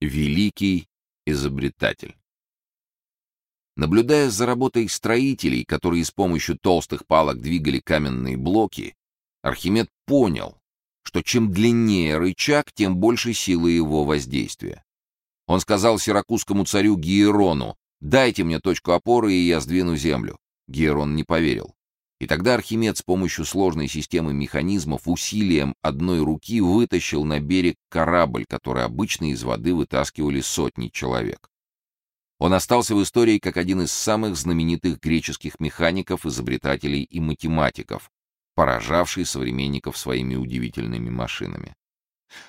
Великий изобретатель. Наблюдая за работой строителей, которые с помощью толстых палок двигали каменные блоки, Архимед понял, что чем длиннее рычаг, тем больше силы его воздействия. Он сказал сиракузскому царю Гиерону, «Дайте мне точку опоры, и я сдвину землю». Гиерон не поверил. И тогда Архимед с помощью сложной системы механизмов усилием одной руки вытащил на берег корабль, который обычно из воды вытаскивали сотни человек. Он остался в истории как один из самых знаменитых греческих механиков, изобретателей и математиков, поражавший современников своими удивительными машинами.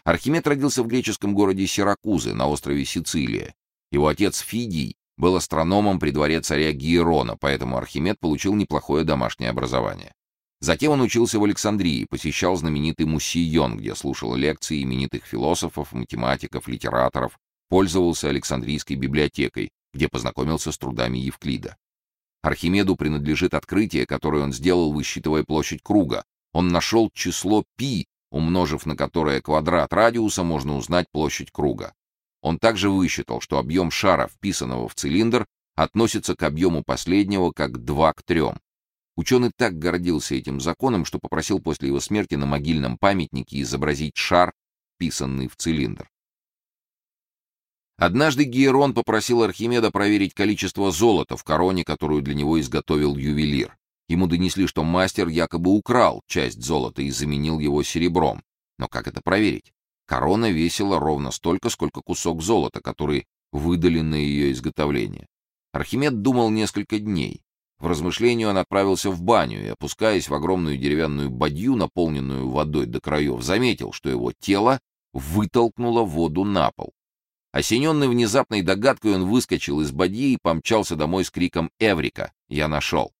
Архимед родился в греческом городе Сиракузы на острове Сицилия. Его отец Фидий был астрономом при дворе царя Гиерона, поэтому Архимед получил неплохое домашнее образование. Затем он учился в Александрии, посещал знаменитый Муссийон, где слушал лекции именитых философов, математиков, литераторов, пользовался Александрийской библиотекой, где познакомился с трудами Евклида. Архимеду принадлежит открытие, которое он сделал, высчитывая площадь круга. Он нашел число π, умножив на которое квадрат радиуса, можно узнать площадь круга. Он также высчитал, что объем шара, вписанного в цилиндр, относится к объему последнего как 2 к 3. Ученый так гордился этим законом, что попросил после его смерти на могильном памятнике изобразить шар, вписанный в цилиндр. Однажды Гиерон попросил Архимеда проверить количество золота в короне, которую для него изготовил ювелир. Ему донесли, что мастер якобы украл часть золота и заменил его серебром. Но как это проверить? Корона весила ровно столько, сколько кусок золота, который выдали на ее изготовление. Архимед думал несколько дней. В размышлении он отправился в баню и, опускаясь в огромную деревянную бадью, наполненную водой до краев, заметил, что его тело вытолкнуло воду на пол. Осененный внезапной догадкой, он выскочил из бадьи и помчался домой с криком «Эврика! Я нашел!».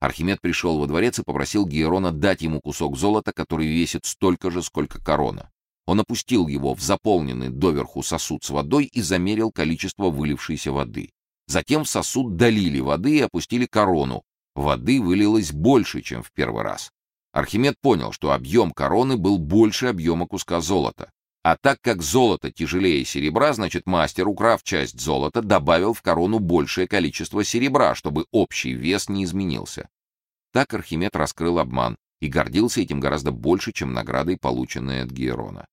Архимед пришел во дворец и попросил Герона дать ему кусок золота, который весит столько же, сколько корона. Он опустил его в заполненный доверху сосуд с водой и замерил количество вылившейся воды. Затем в сосуд долили воды и опустили корону. Воды вылилось больше, чем в первый раз. Архимед понял, что объем короны был больше объема куска золота. А так как золото тяжелее серебра, значит мастер, украв часть золота, добавил в корону большее количество серебра, чтобы общий вес не изменился. Так Архимед раскрыл обман и гордился этим гораздо больше, чем наградой, полученной от Герона.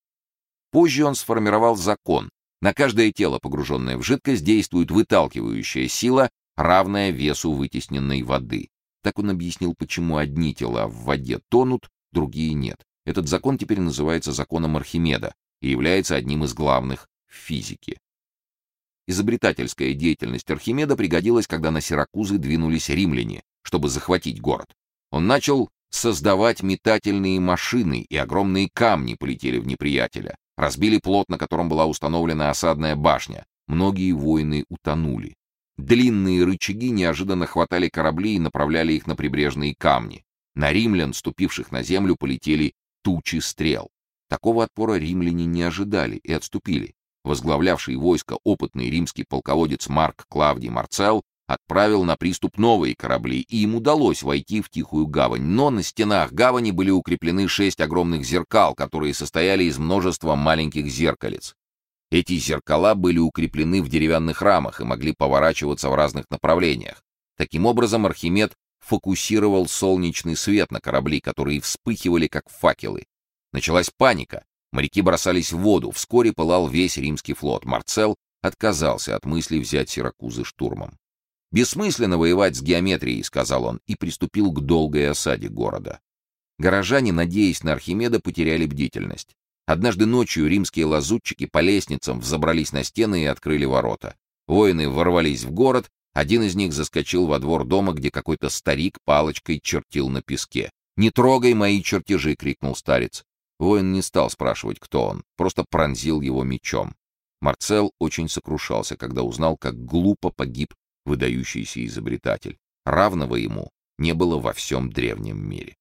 Позже он сформировал закон. На каждое тело, погруженное в жидкость, действует выталкивающая сила, равная весу вытесненной воды. Так он объяснил, почему одни тела в воде тонут, другие нет. Этот закон теперь называется законом Архимеда и является одним из главных в физике. Изобретательская деятельность Архимеда пригодилась, когда на Сиракузы двинулись римляне, чтобы захватить город. Он начал создавать метательные машины, и огромные камни полетели в неприятеля. Разбили плот, на котором была установлена осадная башня. Многие воины утонули. Длинные рычаги неожиданно хватали корабли и направляли их на прибрежные камни. На римлян, ступивших на землю, полетели тучи стрел. Такого отпора римляне не ожидали и отступили. Возглавлявший войско опытный римский полководец Марк Клавдий Марцел отправил на приступ новые корабли, и им удалось войти в тихую гавань. Но на стенах гавани были укреплены шесть огромных зеркал, которые состояли из множества маленьких зеркалец. Эти зеркала были укреплены в деревянных рамах и могли поворачиваться в разных направлениях. Таким образом, Архимед фокусировал солнечный свет на корабли, которые вспыхивали как факелы. Началась паника. Моряки бросались в воду. Вскоре пылал весь римский флот. Марцел отказался от мысли взять Сиракузы штурмом. «Бессмысленно воевать с геометрией», — сказал он, и приступил к долгой осаде города. Горожане, надеясь на Архимеда, потеряли бдительность. Однажды ночью римские лазутчики по лестницам взобрались на стены и открыли ворота. Воины ворвались в город, один из них заскочил во двор дома, где какой-то старик палочкой чертил на песке. «Не трогай мои чертежи!» — крикнул старец. Воин не стал спрашивать, кто он, просто пронзил его мечом. Марцел очень сокрушался, когда узнал, как глупо погиб выдающийся изобретатель. Равного ему не было во всем древнем мире.